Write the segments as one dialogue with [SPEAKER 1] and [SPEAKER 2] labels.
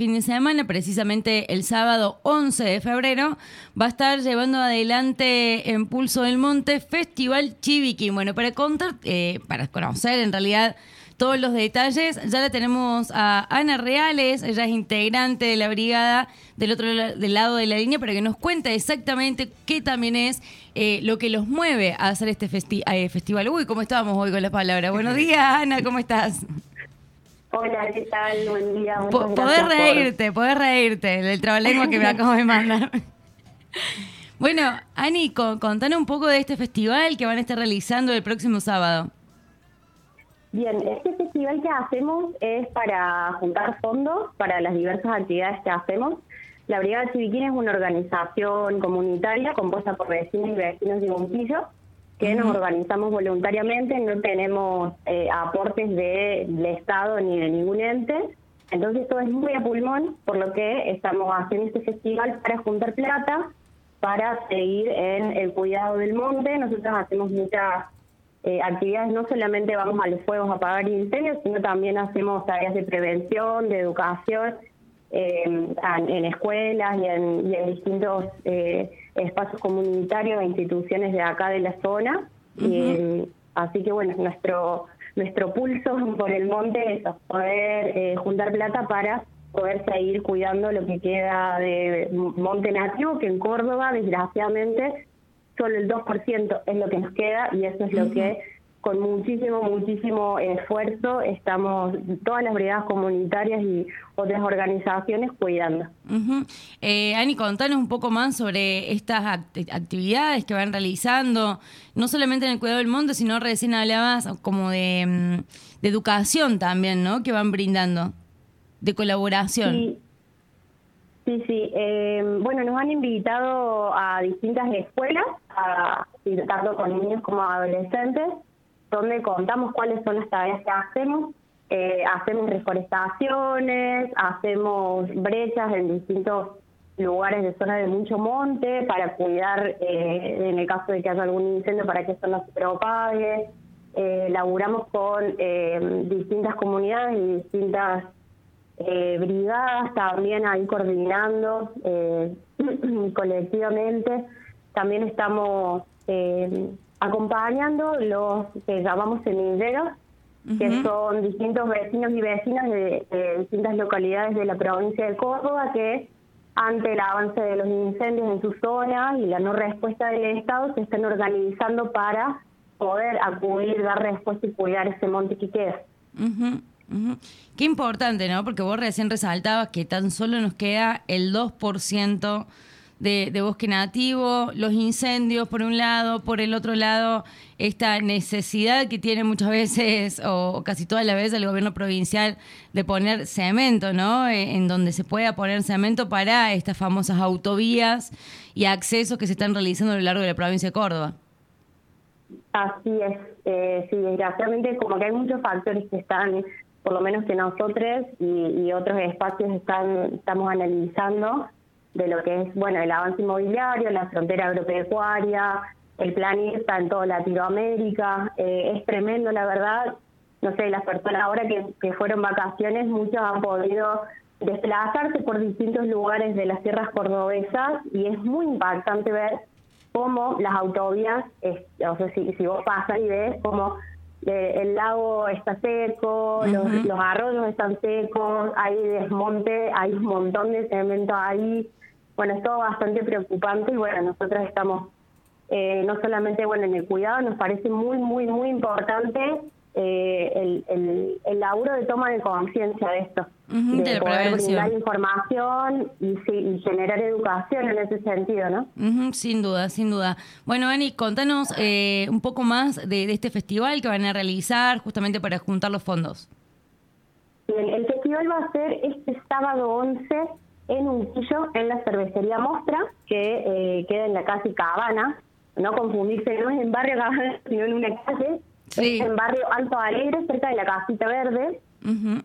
[SPEAKER 1] fin de semana, precisamente el sábado 11 de febrero, va a estar llevando adelante en Pulso del Monte Festival Chiviquín. Bueno, para contar, eh, para conocer en realidad todos los detalles. Ya la tenemos a Ana Reales, ella es integrante de la brigada del otro del lado de la línea para que nos cuente exactamente qué también es eh, lo que los mueve a hacer este eh, festival. Uy, ¿cómo estábamos hoy con la palabra? Buenos días, Ana, ¿cómo estás?
[SPEAKER 2] Hola, ¿qué tal? Buen día.
[SPEAKER 1] podés reírte, podés reírte del trabalengua que me acabo de mandar. bueno, Ani, contanos un poco de este festival que van a estar realizando el próximo sábado.
[SPEAKER 2] Bien, este festival que hacemos es para juntar fondos para las diversas actividades que hacemos. La Brigada Chiviquín es una organización comunitaria compuesta por vecinos y vecinos de Montillo que nos organizamos voluntariamente, no tenemos eh, aportes del Estado ni de ningún ente. Entonces todo es muy a pulmón, por lo que estamos haciendo este festival para juntar plata, para seguir en el cuidado del monte. Nosotros hacemos muchas eh, actividades, no solamente vamos a los fuegos a apagar incendios, sino también hacemos tareas de prevención, de educación, eh, en, escuelas y en, distintos eh, espacios comunitarios e instituciones de acá de la zona. así que bueno, nuestro nuestro pulso por el monte es poder juntar plata para poder seguir cuidando lo que queda de monte nativo, que en Córdoba, desgraciadamente, solo el 2% es lo que nos queda y eso es lo que con muchísimo, muchísimo esfuerzo estamos todas las brigadas comunitarias y otras organizaciones cuidando.
[SPEAKER 1] eh, Ani, contanos un poco más sobre estas actividades que van realizando, no solamente en el cuidado del monte, sino recién hablabas como de, mm, de educación también, ¿no? Que van brindando, de colaboración.
[SPEAKER 2] Sí. Sí, sí. Eh, bueno, nos han invitado a distintas escuelas, a, tanto con niños como adolescentes, donde contamos cuáles son las tareas que hacemos. Eh, hacemos reforestaciones, hacemos brechas en distintos lugares de zona de mucho monte para cuidar, eh, en el caso de que haya algún incendio, para que eso no se propague. Eh, laburamos con distintas comunidades y distintas eh, brigadas también ahí coordinando eh, colectivamente. También estamos eh, acompañando los que llamamos semilleros, que son distintos vecinos y vecinas de, distintas localidades de la provincia de Córdoba que ante el avance de los incendios en su zona y la no respuesta del Estado se están organizando para poder acudir, dar respuesta y cuidar ese monte que queda.
[SPEAKER 1] Qué importante, ¿no? Porque vos recién resaltabas que tan solo nos queda el 2% de, de, bosque nativo, los incendios por un lado, por el otro lado, esta necesidad que tiene muchas veces, o casi todas las veces, el gobierno provincial de poner cemento, ¿no? E, en donde se pueda poner cemento para estas famosas autovías y accesos que se están realizando a lo largo de la provincia de Córdoba.
[SPEAKER 2] Así es, eh, sí, desgraciadamente como que hay muchos factores que están por lo menos que nosotros y, otros espacios están estamos analizando de lo que es bueno el avance inmobiliario, la frontera agropecuaria, el plan está en toda Latinoamérica, eh, es tremendo la verdad, no sé, las personas ahora que, que fueron vacaciones, muchos han podido desplazarse por distintos lugares de las tierras cordobesas y es muy impactante ver cómo las autovías, o sea, si, si vos pasas y ves cómo el lago está seco, los, arroyos están secos, hay desmonte, hay un montón de cemento ahí. Bueno, es todo bastante preocupante y bueno, nosotros estamos eh, no solamente bueno en el cuidado, nos parece muy, muy, muy importante eh, el, el, el, laburo de toma de conciencia de esto, de, poder brindar información y, generar educación en ese sentido, ¿no?
[SPEAKER 1] sin duda, sin duda. Bueno, Ani, contanos eh, un poco más de, este festival que van a realizar justamente para juntar los fondos.
[SPEAKER 2] el festival va a ser este sábado 11 en Unquillo, en la cervecería Mostra, que eh, queda en la calle Cabana, no confundirse, no es en barrio Cabana, sino en una calle en barrio Alto Alegre, cerca de la Casita Verde.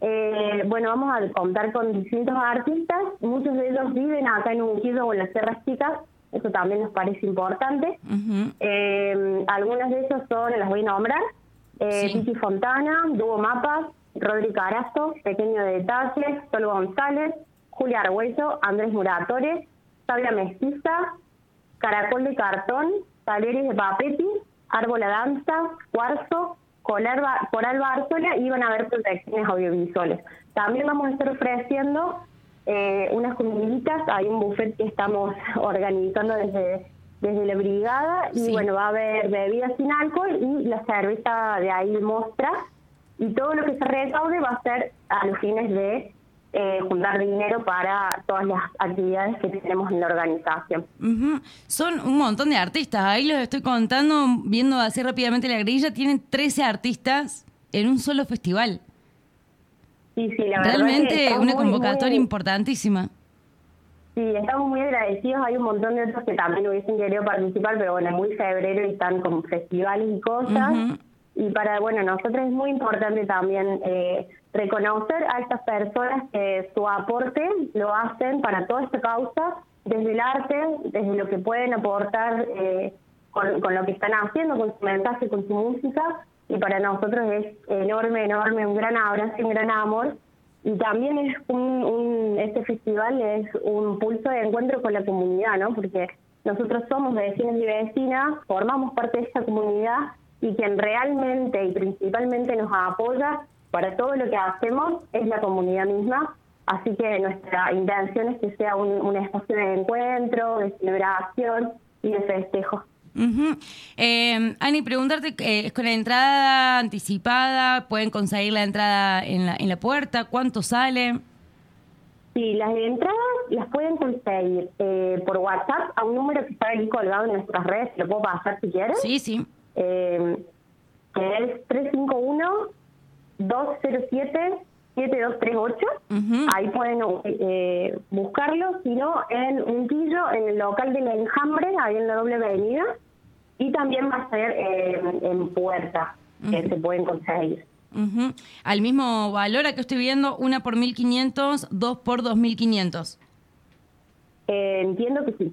[SPEAKER 2] eh, bueno, vamos a contar con distintos artistas, muchos de ellos viven acá en Unquido o en las Sierras Chicas, eso también nos parece importante. eh, algunas de ellos son, las voy a nombrar, eh, Fontana, Duo Mapas, Rodrigo Carazo, Pequeño Detalle, Solo González, Julia Arguello, Andrés Muratore, Sabia Mestiza, Caracol de Cartón, Talleres de Papeti, Árbola Danza, Cuarzo, Coral, Coral Bárzola y van a haber protecciones audiovisuales. También vamos a estar ofreciendo eh, unas comiditas, hay un buffet que estamos organizando desde desde la brigada y bueno, va a haber bebidas sin alcohol y la cerveza de ahí mostra. Y todo lo que se recaude va a ser a los fines de eh, juntar dinero para todas las actividades que tenemos en la organización.
[SPEAKER 1] Son un montón de artistas, ahí los estoy contando, viendo así rápidamente la grilla, tienen 13 artistas en un solo festival.
[SPEAKER 2] Sí, sí, la
[SPEAKER 1] Realmente verdad una convocatoria importantísima.
[SPEAKER 2] Sí, estamos muy agradecidos. Hay un montón de otros que también hubiesen querido participar, pero bueno, es muy febrero y están con festivales y cosas. Y para, bueno, nosotros es muy importante también eh, reconocer a estas personas que su aporte lo hacen para toda esta causa, desde el arte, desde lo que pueden aportar eh, con, lo que están haciendo, con su mensaje, con su música. Y para nosotros es enorme, enorme, un gran abrazo un gran amor y también es un, este festival es un pulso de encuentro con la comunidad, ¿no? Porque nosotros somos vecinos y vecinas, formamos parte de esta comunidad y quien realmente y principalmente nos apoya para todo lo que hacemos es la comunidad misma. Así que nuestra intención es que sea un, un espacio de encuentro, de celebración y de festejo.
[SPEAKER 1] Eh, Ani, preguntarte, eh, ¿es con la entrada anticipada? ¿Pueden conseguir la entrada en la, en la puerta? ¿Cuánto sale?
[SPEAKER 2] Sí, las entradas las pueden conseguir eh, por WhatsApp a un número que está ahí colgado en nuestras redes, lo puedo pasar si quieres.
[SPEAKER 1] Sí, sí.
[SPEAKER 2] Que es 351-207. 7238, ahí pueden eh, buscarlo, sino en un pillo en el local del enjambre, ahí en la doble avenida, y también va a ser eh, en puerta, que se pueden conseguir.
[SPEAKER 1] Al mismo valor, que estoy viendo, una por 1.500, dos por 2.500.
[SPEAKER 2] Eh, entiendo que sí.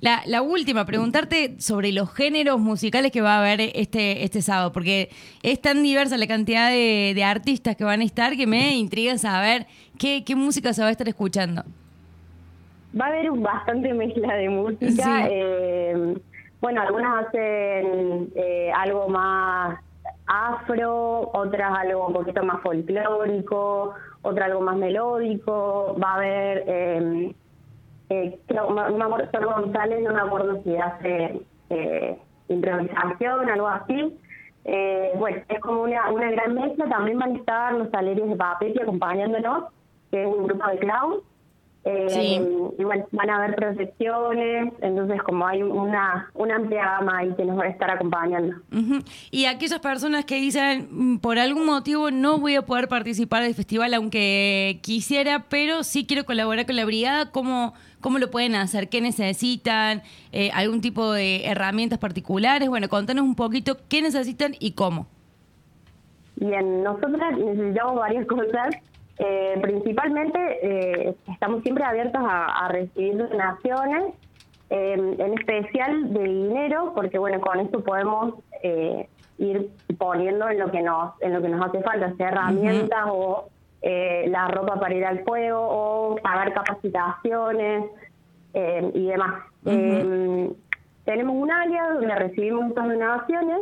[SPEAKER 1] la, la, última, preguntarte sobre los géneros musicales que va a haber este, este sábado, porque es tan diversa la cantidad de, artistas que van a estar que me intriga saber qué, qué música se va a estar escuchando.
[SPEAKER 2] Va a haber bastante mezcla de música. Eh, bueno, algunas hacen eh, algo más afro, otras algo un poquito más folclórico, otra algo más melódico. Va a haber, eh, creo, no, me acuerdo, González, no me acuerdo si hace eh, improvisación, algo así. Eh, bueno, es como una, una gran mezcla. También van a estar los talleres de papel acompañándonos, que es un grupo de clowns. Eh, y bueno, van a haber proyecciones, entonces como hay una, una amplia gama ahí que nos va a estar acompañando.
[SPEAKER 1] Y aquellas personas que dicen, mm, por algún motivo no voy a poder participar del festival aunque quisiera, pero sí quiero colaborar con la brigada, ¿cómo, cómo lo pueden hacer? ¿Qué necesitan? Eh, ¿Algún tipo de herramientas particulares? Bueno, contanos un poquito qué necesitan y cómo.
[SPEAKER 2] Bien, nosotros necesitamos varias cosas. Eh, principalmente eh, estamos siempre abiertos a, recibir donaciones, eh, en especial de dinero, porque bueno, con esto podemos ir poniendo en lo que nos en lo que nos hace falta, sea herramientas o la ropa para ir al fuego o pagar capacitaciones y demás. tenemos un área donde recibimos estas donaciones,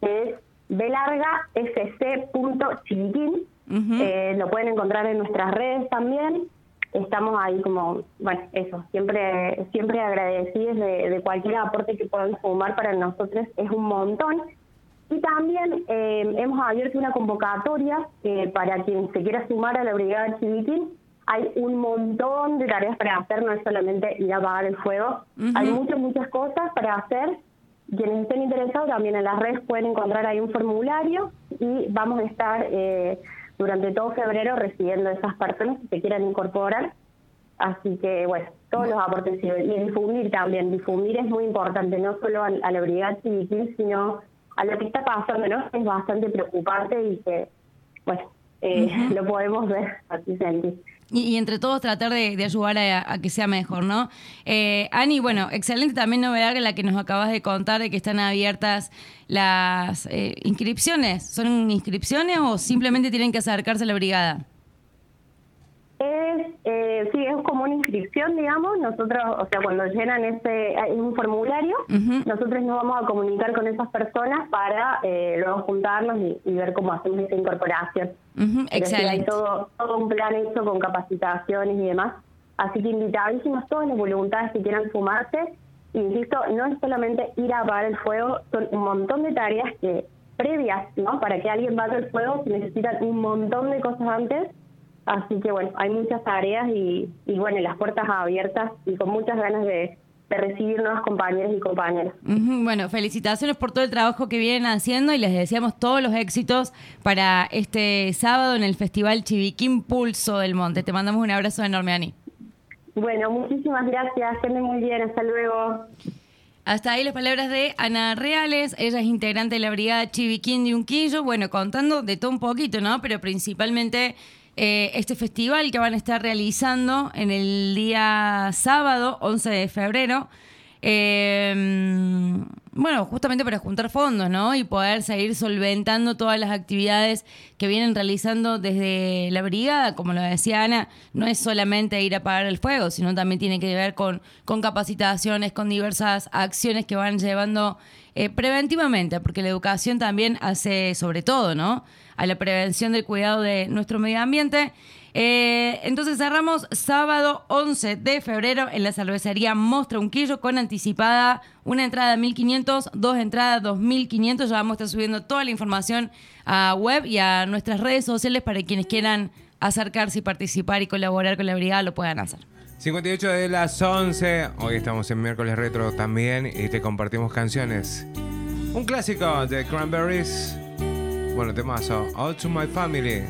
[SPEAKER 2] que es eh, lo pueden encontrar en nuestras redes también. Estamos ahí como, bueno, eso, siempre siempre agradecidos de, cualquier aporte que puedan sumar para nosotros, es un montón. Y también eh, hemos abierto una convocatoria eh, para quien se quiera sumar a la Brigada Chivitín. Hay un montón de tareas para hacer, no es solamente ir a apagar el fuego. Hay muchas, muchas cosas para hacer. Quienes estén interesados también en las redes pueden encontrar ahí un formulario y vamos a estar eh, durante todo febrero recibiendo esas personas que se quieran incorporar. Así que, bueno, todos los aportes y difundir también. Difundir es muy importante, no solo a, la brigada civil, sino a lo que está pasando, ¿no? Es bastante preocupante y que, bueno, eh, lo podemos ver, así sentir.
[SPEAKER 1] Y, entre todos tratar de, ayudar a, que sea mejor, ¿no? Eh, Ani, bueno, excelente también novedad la que nos acabas de contar de que están abiertas las eh, inscripciones. ¿Son inscripciones o simplemente tienen que acercarse a la brigada?
[SPEAKER 2] Es, eh, inscripción, digamos, nosotros, o sea, cuando llenan ese un formulario, nosotros nos vamos a comunicar con esas personas para eh, luego juntarnos y, ver cómo hacemos esa incorporación.
[SPEAKER 1] Excelente.
[SPEAKER 2] Hay todo, todo un plan hecho con capacitaciones y demás. Así que invitadísimos todas las voluntades que quieran sumarse. Insisto, no es solamente ir a apagar el fuego, son un montón de tareas que previas, ¿no? Para que alguien vaya al fuego se necesitan un montón de cosas antes. Así que bueno, hay muchas tareas y, y bueno, las puertas abiertas y con muchas ganas de, recibir nuevos compañeros y compañeras.
[SPEAKER 1] Bueno, felicitaciones por todo el trabajo que vienen haciendo y les deseamos todos los éxitos para este sábado en el Festival Chiviquín Pulso del Monte. Te mandamos un abrazo enorme, Ani.
[SPEAKER 2] Bueno, muchísimas gracias. Estén muy bien. Hasta luego.
[SPEAKER 1] Hasta ahí las palabras de Ana Reales. Ella es integrante de la brigada Chiviquín de Unquillo. Bueno, contando de todo un poquito, ¿no? Pero principalmente eh, este festival que van a estar realizando en el día sábado, 11 de febrero. Eh, bueno, justamente para juntar fondos, ¿no? Y poder seguir solventando todas las actividades que vienen realizando desde la brigada. Como lo decía Ana, no es solamente ir a apagar el fuego, sino también tiene que ver con, con capacitaciones, con diversas acciones que van llevando eh, preventivamente, porque la educación también hace sobre todo, ¿no? A la prevención del cuidado de nuestro medio ambiente. Eh, entonces cerramos sábado 11 de febrero en la cervecería Mostra Unquillo con anticipada una entrada de 1.500, dos entradas 2.500. Ya vamos a estar subiendo toda la información a web y a nuestras redes sociales para quienes quieran acercarse y participar y colaborar con la brigada lo puedan hacer.
[SPEAKER 3] 58 de las 11. Hoy estamos en miércoles retro también y te compartimos canciones. Un clásico de Cranberries. Bueno, temazo. All to my family.